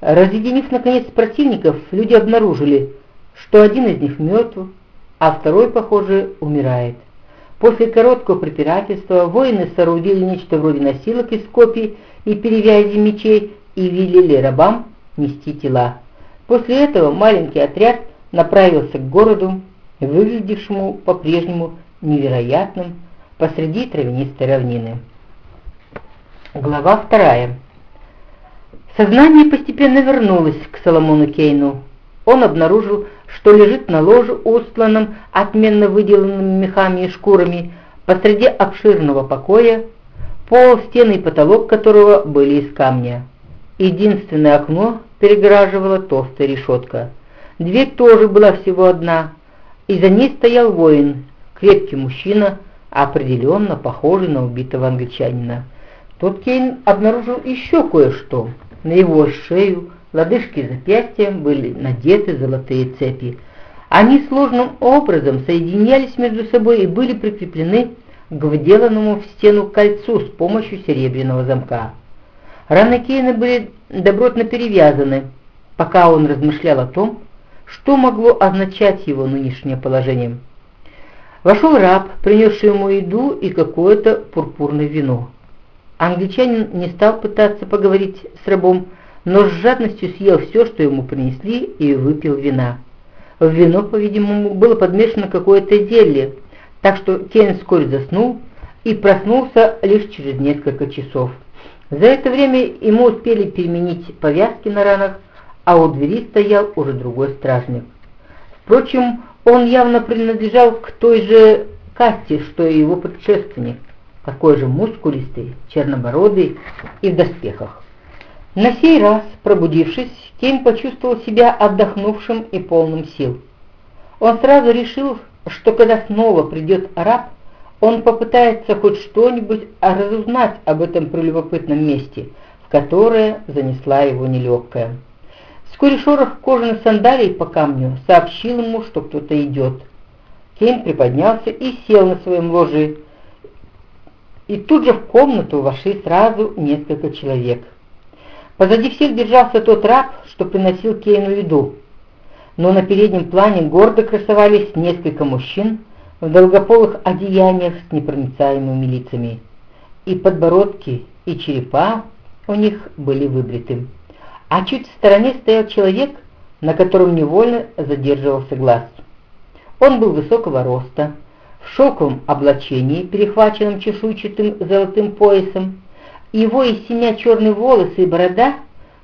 Разъединив, наконец, противников, люди обнаружили, что один из них мертв, а второй, похоже, умирает. После короткого препирательства воины соорудили нечто вроде носилок из копий и перевязи мечей и велели рабам нести тела. После этого маленький отряд направился к городу, выглядевшему по-прежнему невероятным посреди травянистой равнины. Глава вторая. Сознание постепенно вернулось к Соломону Кейну. Он обнаружил, что лежит на ложе, устланном отменно выделанными мехами и шкурами, посреди обширного покоя, пол, стены и потолок которого были из камня. Единственное окно перегораживала толстая решетка. Дверь тоже была всего одна, и за ней стоял воин, крепкий мужчина, определенно похожий на убитого англичанина. Тут Кейн обнаружил еще кое-что. На его шею, лодыжки и запястья были надеты золотые цепи. Они сложным образом соединялись между собой и были прикреплены к вделанному в стену кольцу с помощью серебряного замка. Раны Кейна были добротно перевязаны, пока он размышлял о том, что могло означать его нынешнее положение. Вошел раб, принесший ему еду и какое-то пурпурное вино. Англичанин не стал пытаться поговорить с рабом, но с жадностью съел все, что ему принесли, и выпил вина. В вино, по-видимому, было подмешано какое-то зелье, так что Кен вскоре заснул и проснулся лишь через несколько часов. За это время ему успели переменить повязки на ранах, а у двери стоял уже другой стражник. Впрочем, он явно принадлежал к той же касте, что и его предшественник, такой же мускулистый, чернобородый и в доспехах. На сей раз, пробудившись, Кейн почувствовал себя отдохнувшим и полным сил. Он сразу решил, что когда снова придет араб, он попытается хоть что-нибудь разузнать об этом прелюбопытном месте, в которое занесла его нелегкая. Вскоре шорох кожаных сандалий по камню сообщил ему, что кто-то идет. Кейн приподнялся и сел на своем ложе, и тут же в комнату вошли сразу несколько человек. Позади всех держался тот раб, что приносил Кейну еду, но на переднем плане гордо красовались несколько мужчин в долгополых одеяниях с непроницаемыми лицами, и подбородки, и черепа у них были выбриты а чуть в стороне стоял человек, на котором невольно задерживался глаз. Он был высокого роста, в шелковом облачении, перехваченном чешуйчатым золотым поясом. Его из семя черные волосы и борода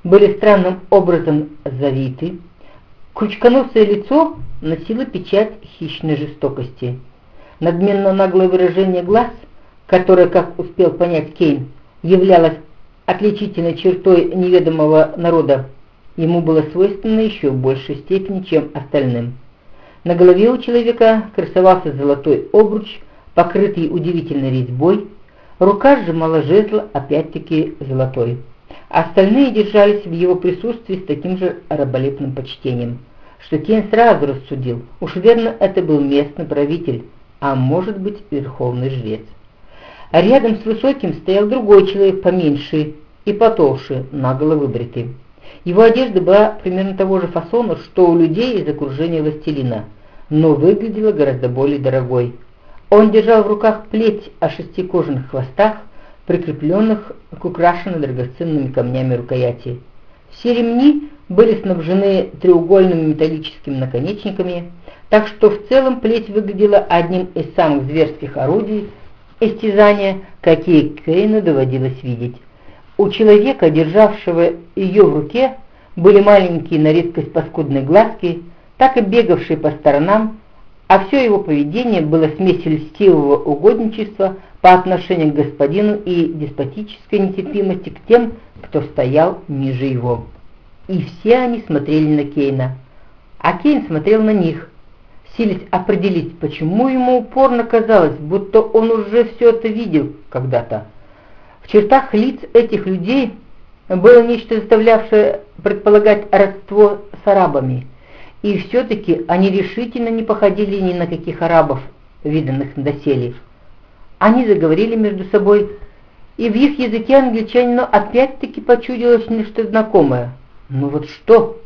были странным образом завиты. Крючконосое лицо носило печать хищной жестокости. Надменно наглое выражение глаз, которое, как успел понять Кейн, являлось отличительной чертой неведомого народа, ему было свойственно еще в большей степени, чем остальным. На голове у человека красовался золотой обруч, покрытый удивительной резьбой, рука сжимала жезл, опять-таки золотой. Остальные держались в его присутствии с таким же раболепным почтением, что Кен сразу рассудил, уж верно это был местный правитель, а может быть верховный жрец а рядом с высоким стоял другой человек поменьше и потолще, наголо выбритый. Его одежда была примерно того же фасона, что у людей из окружения властелина, но выглядела гораздо более дорогой. Он держал в руках плеть о шести кожаных хвостах, прикрепленных к украшенной драгоценными камнями рукояти. Все ремни были снабжены треугольными металлическими наконечниками, так что в целом плеть выглядела одним из самых зверских орудий, истязания, какие Кейну доводилось видеть. У человека, державшего ее в руке, были маленькие на редкость паскудные глазки, так и бегавшие по сторонам, а все его поведение было смесью льстивого угодничества по отношению к господину и деспотической нетерпимости к тем, кто стоял ниже его. И все они смотрели на Кейна, а Кейн смотрел на них – силясь определить, почему ему упорно казалось, будто он уже все это видел когда-то. Чертах лиц этих людей было нечто заставлявшее предполагать родство с арабами, и все-таки они решительно не походили ни на каких арабов, виданных доселе. Они заговорили между собой, и в их языке англичанину опять-таки почудилось нечто знакомое. «Ну вот что?»